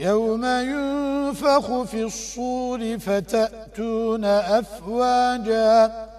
يوم ينفخ في الصور فتأتون أفواجاً